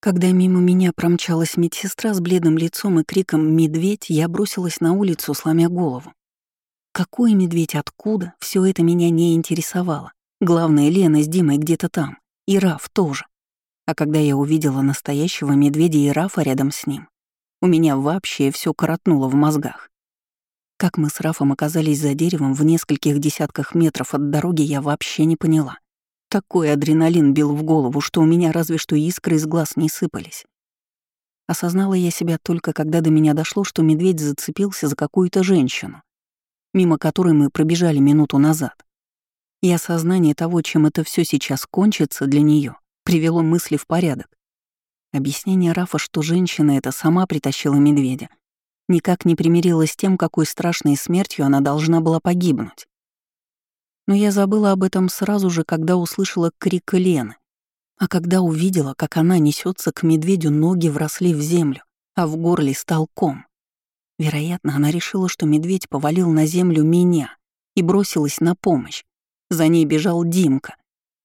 Когда мимо меня промчалась медсестра с бледным лицом и криком «Медведь!», я бросилась на улицу, сломя голову. Какой медведь, откуда, все это меня не интересовало. Главное, Лена с Димой где-то там. И Раф тоже. А когда я увидела настоящего медведя и Рафа рядом с ним, у меня вообще все коротнуло в мозгах. Как мы с Рафом оказались за деревом в нескольких десятках метров от дороги, я вообще не поняла. Такой адреналин бил в голову, что у меня разве что искры из глаз не сыпались. Осознала я себя только когда до меня дошло, что медведь зацепился за какую-то женщину, мимо которой мы пробежали минуту назад. И осознание того, чем это все сейчас кончится для нее, привело мысли в порядок. Объяснение Рафа, что женщина эта сама притащила медведя, никак не примирилось с тем, какой страшной смертью она должна была погибнуть. Но я забыла об этом сразу же, когда услышала крик Лены. А когда увидела, как она несется к медведю, ноги вросли в землю, а в горле стал ком. Вероятно, она решила, что медведь повалил на землю меня и бросилась на помощь. За ней бежал Димка.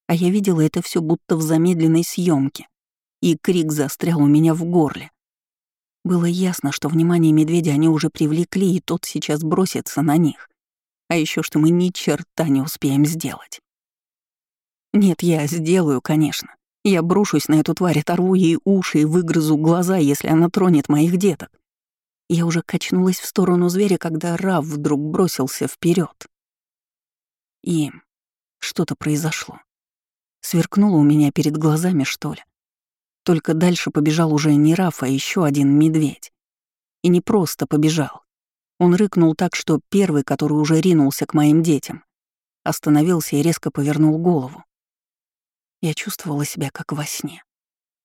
А я видела это все будто в замедленной съемке, и крик застрял у меня в горле. Было ясно, что внимание медведя они уже привлекли, и тот сейчас бросится на них а еще что мы ни черта не успеем сделать. Нет, я сделаю, конечно. Я брошусь на эту тварь, оторву ей уши и выгрызу глаза, если она тронет моих деток. Я уже качнулась в сторону зверя, когда Рав вдруг бросился вперед. И что-то произошло. Сверкнуло у меня перед глазами, что ли. Только дальше побежал уже не Раф, а еще один медведь. И не просто побежал. Он рыкнул так, что первый, который уже ринулся к моим детям, остановился и резко повернул голову. Я чувствовала себя как во сне.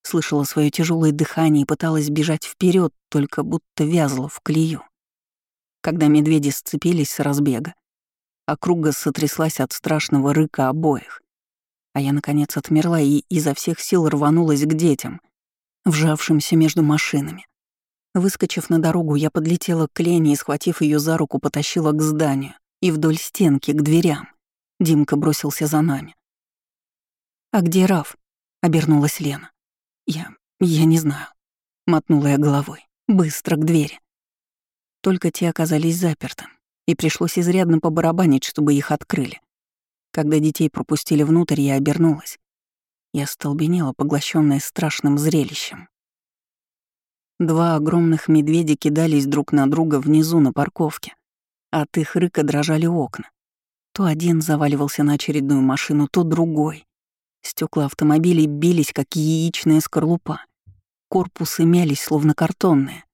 Слышала свое тяжелое дыхание и пыталась бежать вперед, только будто вязла в клею. Когда медведи сцепились с разбега, округа сотряслась от страшного рыка обоих. А я, наконец, отмерла и изо всех сил рванулась к детям, вжавшимся между машинами. Выскочив на дорогу, я подлетела к Лене и, схватив ее за руку, потащила к зданию и вдоль стенки, к дверям. Димка бросился за нами. «А где Раф?» — обернулась Лена. «Я... я не знаю». Мотнула я головой. «Быстро к двери». Только те оказались заперты, и пришлось изрядно побарабанить, чтобы их открыли. Когда детей пропустили внутрь, я обернулась. Я столбенела, поглощенная страшным зрелищем. Два огромных медведя кидались друг на друга внизу на парковке. От их рыка дрожали окна. То один заваливался на очередную машину, то другой. Стекла автомобилей бились, как яичная скорлупа. Корпусы мялись, словно картонные.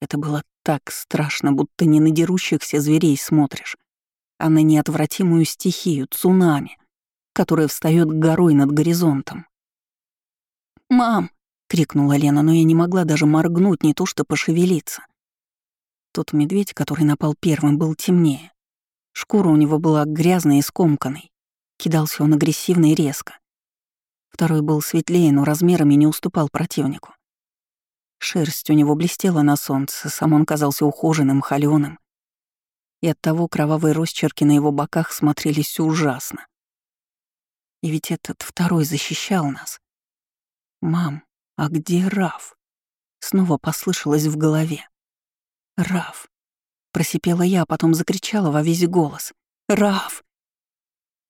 Это было так страшно, будто не на дерущихся зверей смотришь, а на неотвратимую стихию, цунами, которая встает горой над горизонтом. «Мам!» — крикнула Лена, но я не могла даже моргнуть, не то что пошевелиться. Тот медведь, который напал первым, был темнее. Шкура у него была грязной и скомканной. Кидался он агрессивно и резко. Второй был светлее, но размерами не уступал противнику. Шерсть у него блестела на солнце, сам он казался ухоженным, холёным. И оттого кровавые росчерки на его боках смотрелись ужасно. И ведь этот второй защищал нас. «Мам, «А где Раф?» Снова послышалось в голове. «Раф!» Просипела я, а потом закричала во весь голос. «Раф!»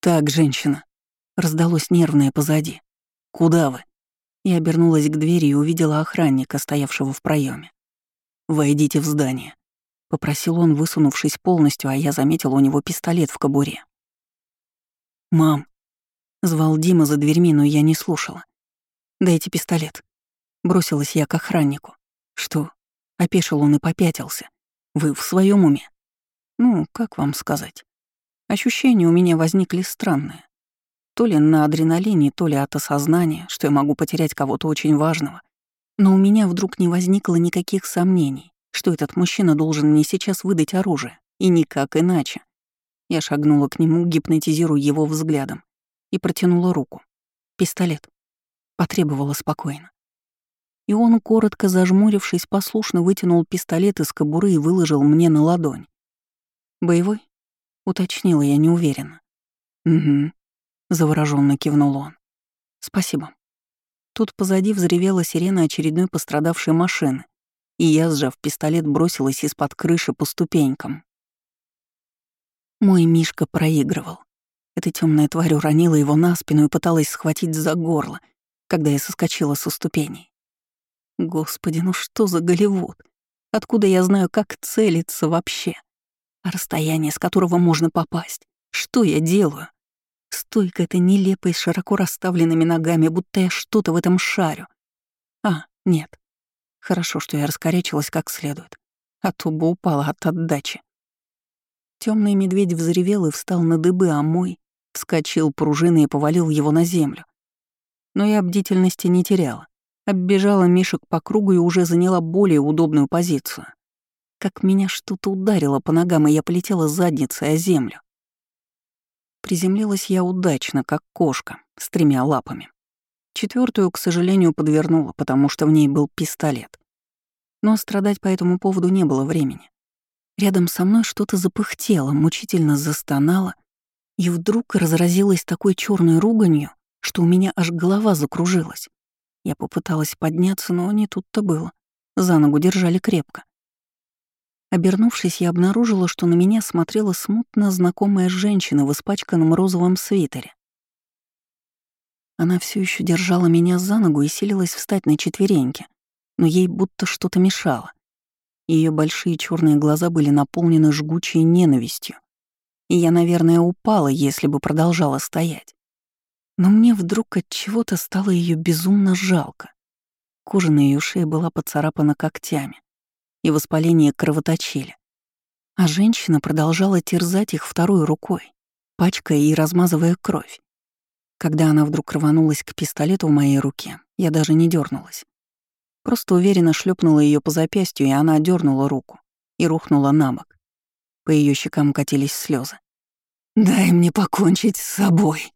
«Так, женщина!» Раздалось нервное позади. «Куда вы?» Я обернулась к двери и увидела охранника, стоявшего в проеме. «Войдите в здание», — попросил он, высунувшись полностью, а я заметила у него пистолет в кобуре. «Мам», — звал Дима за дверьми, но я не слушала. «Дайте пистолет», Бросилась я к охраннику. Что? Опешил он и попятился. Вы в своем уме? Ну, как вам сказать? Ощущения у меня возникли странные. То ли на адреналине, то ли от осознания, что я могу потерять кого-то очень важного. Но у меня вдруг не возникло никаких сомнений, что этот мужчина должен мне сейчас выдать оружие, и никак иначе. Я шагнула к нему, гипнотизируя его взглядом, и протянула руку. Пистолет. Потребовала спокойно и он, коротко зажмурившись, послушно вытянул пистолет из кобуры и выложил мне на ладонь. «Боевой?» — уточнила я неуверенно. «Угу», — завороженно кивнул он. «Спасибо». Тут позади взревела сирена очередной пострадавшей машины, и я, сжав пистолет, бросилась из-под крыши по ступенькам. Мой Мишка проигрывал. Эта темная тварь уронила его на спину и пыталась схватить за горло, когда я соскочила со ступеней. Господи, ну что за Голливуд? Откуда я знаю, как целиться вообще? А расстояние, с которого можно попасть? Что я делаю? Стойка эта нелепой, с широко расставленными ногами, будто я что-то в этом шарю. А, нет. Хорошо, что я раскорячилась как следует, а то бы упала от отдачи. Темный медведь взревел и встал на дыбы, а мой вскочил пружиной и повалил его на землю. Но я бдительности не теряла. Оббежала Мишек по кругу и уже заняла более удобную позицию. Как меня что-то ударило по ногам, и я полетела задницей о землю. Приземлилась я удачно, как кошка, с тремя лапами. Четвертую, к сожалению, подвернула, потому что в ней был пистолет. Но страдать по этому поводу не было времени. Рядом со мной что-то запыхтело, мучительно застонало, и вдруг разразилась такой черной руганью, что у меня аж голова закружилась. Я попыталась подняться, но не тут-то было. За ногу держали крепко. Обернувшись, я обнаружила, что на меня смотрела смутно знакомая женщина в испачканном розовом свитере. Она все еще держала меня за ногу и силилась встать на четвереньки, но ей будто что-то мешало. Ее большие черные глаза были наполнены жгучей ненавистью. И я, наверное, упала, если бы продолжала стоять. Но мне вдруг от чего-то стало ее безумно жалко. Кожа на ее шее была поцарапана когтями и воспаление кровоточили. А женщина продолжала терзать их второй рукой, пачкая и размазывая кровь. Когда она вдруг рванулась к пистолету в моей руке, я даже не дернулась. Просто уверенно шлепнула ее по запястью, и она дернула руку и рухнула на бок. По ее щекам катились слезы. «Дай мне покончить с собой!» —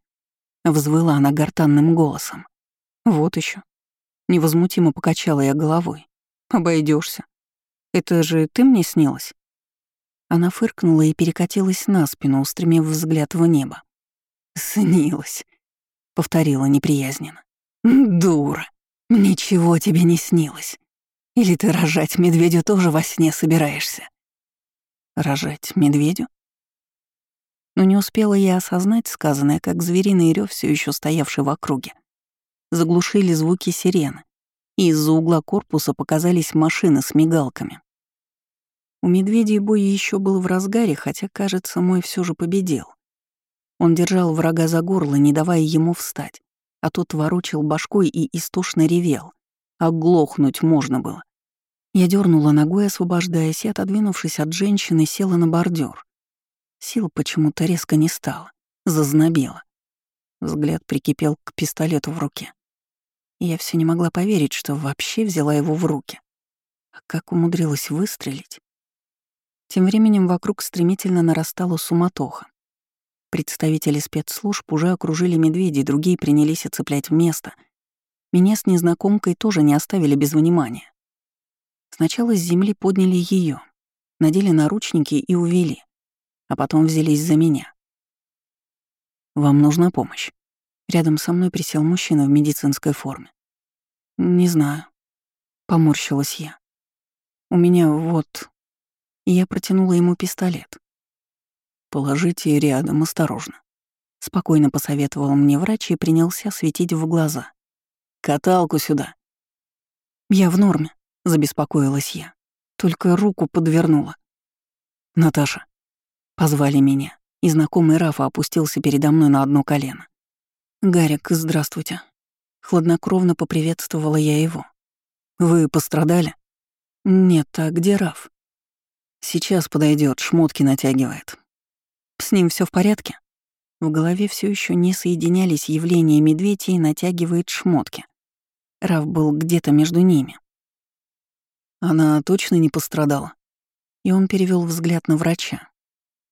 взвыла она гортанным голосом. «Вот еще. Невозмутимо покачала я головой. Обойдешься. Это же ты мне снилась?» Она фыркнула и перекатилась на спину, устремив взгляд в небо. «Снилась», — повторила неприязненно. «Дура, ничего тебе не снилось. Или ты рожать медведю тоже во сне собираешься?» «Рожать медведю?» Но не успела я осознать сказанное, как звериный рев, все еще стоявший в округе. Заглушили звуки сирены, и из-за угла корпуса показались машины с мигалками. У медведей бой еще был в разгаре, хотя, кажется, мой все же победил. Он держал врага за горло, не давая ему встать, а тот ворочил башкой и истошно ревел. Оглохнуть можно было. Я дернула ногой, освобождаясь, и, отодвинувшись от женщины, села на бордюр. Сил почему-то резко не стало, зазнобило. Взгляд прикипел к пистолету в руке я все не могла поверить, что вообще взяла его в руки. А как умудрилась выстрелить? Тем временем вокруг стремительно нарастала суматоха. Представители спецслужб уже окружили медведей, другие принялись оцеплять место. Меня с незнакомкой тоже не оставили без внимания. Сначала с земли подняли ее, надели наручники и увели, а потом взялись за меня. «Вам нужна помощь?» Рядом со мной присел мужчина в медицинской форме. «Не знаю», — поморщилась я. «У меня вот...» Я протянула ему пистолет. «Положите рядом, осторожно», — спокойно посоветовал мне врач и принялся светить в глаза. «Каталку сюда». «Я в норме», — забеспокоилась я. Только руку подвернула. «Наташа», — позвали меня, и знакомый Рафа опустился передо мной на одно колено. «Гарик, здравствуйте». Хладнокровно поприветствовала я его. «Вы пострадали?» «Нет, а где Раф?» «Сейчас подойдет, шмотки натягивает». «С ним все в порядке?» В голове все еще не соединялись явления медведя и натягивает шмотки. Раф был где-то между ними. Она точно не пострадала. И он перевел взгляд на врача.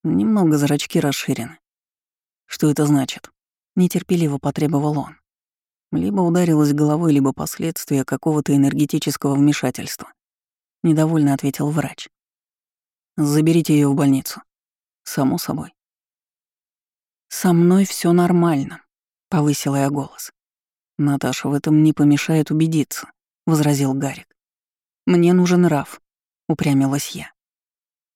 Немного зрачки расширены. Что это значит? Нетерпеливо потребовал он. Либо ударилась головой, либо последствия какого-то энергетического вмешательства. Недовольно ответил врач. Заберите ее в больницу. Само собой. Со мной все нормально, повысила я голос. «Наташа, в этом не помешает убедиться», — возразил Гарик. «Мне нужен Раф», — упрямилась я.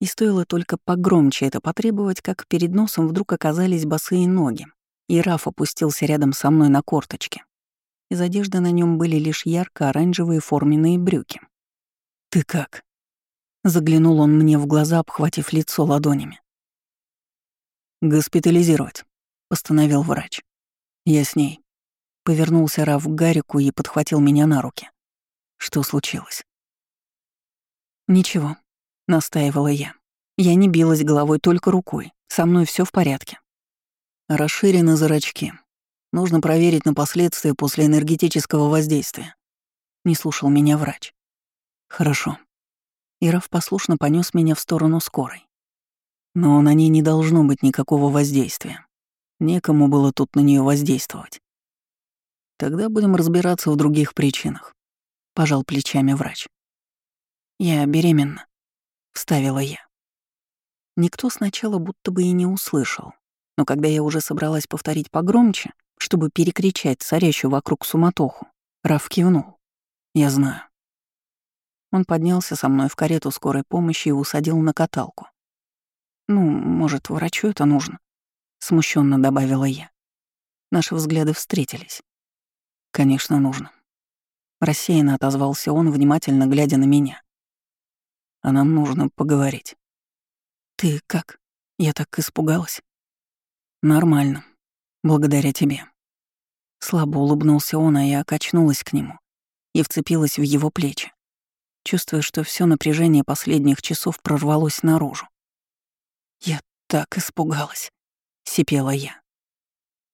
И стоило только погромче это потребовать, как перед носом вдруг оказались босые ноги, и Раф опустился рядом со мной на корточке. Из одежды на нем были лишь ярко-оранжевые форменные брюки. «Ты как?» Заглянул он мне в глаза, обхватив лицо ладонями. «Госпитализировать», — постановил врач. «Я с ней». Повернулся Раф к Гарику и подхватил меня на руки. Что случилось? «Ничего», — настаивала я. Я не билась головой, только рукой. Со мной все в порядке. Расширены зрачки. Нужно проверить на последствия после энергетического воздействия. Не слушал меня врач. Хорошо. Иров послушно понес меня в сторону скорой. Но на ней не должно быть никакого воздействия. Некому было тут на нее воздействовать. Тогда будем разбираться в других причинах. Пожал плечами врач. Я беременна, вставила я. Никто сначала будто бы и не услышал, но когда я уже собралась повторить погромче, чтобы перекричать царящую вокруг суматоху, Раф кивнул. Я знаю. Он поднялся со мной в карету скорой помощи и усадил на каталку. «Ну, может, врачу это нужно?» — смущенно добавила я. Наши взгляды встретились. «Конечно, нужно». Рассеянно отозвался он, внимательно глядя на меня. «А нам нужно поговорить». «Ты как?» Я так испугалась. «Нормально. Благодаря тебе». Слабо улыбнулся он, а я качнулась к нему и вцепилась в его плечи, чувствуя, что все напряжение последних часов прорвалось наружу. «Я так испугалась», — сипела я.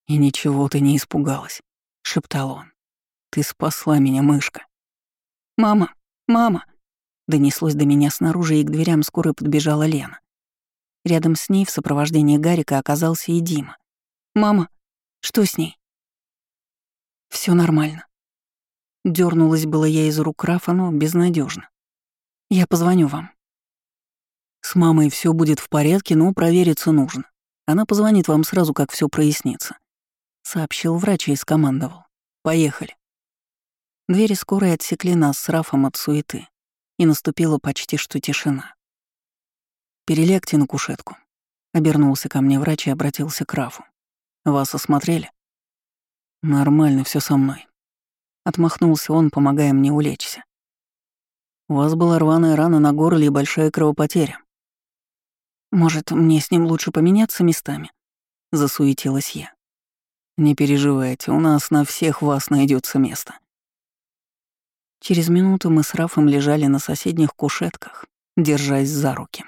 «И ничего ты не испугалась», — шептал он. «Ты спасла меня, мышка». «Мама! Мама!» Донеслось до меня снаружи, и к дверям скорой подбежала Лена. Рядом с ней в сопровождении Гарика оказался и Дима. «Мама, что с ней?» Все нормально». Дёрнулась было я из рук Рафа, но безнадежно. «Я позвоню вам». «С мамой все будет в порядке, но провериться нужно. Она позвонит вам сразу, как все прояснится», — сообщил врач и скомандовал. «Поехали». Двери скорой отсекли нас с Рафом от суеты, и наступила почти что тишина. «Перелегте на кушетку», — обернулся ко мне врач и обратился к Рафу. «Вас осмотрели?» «Нормально все со мной», — отмахнулся он, помогая мне улечься. «У вас была рваная рана на горле и большая кровопотеря». «Может, мне с ним лучше поменяться местами?» — засуетилась я. «Не переживайте, у нас на всех вас найдется место». Через минуту мы с Рафом лежали на соседних кушетках, держась за руки.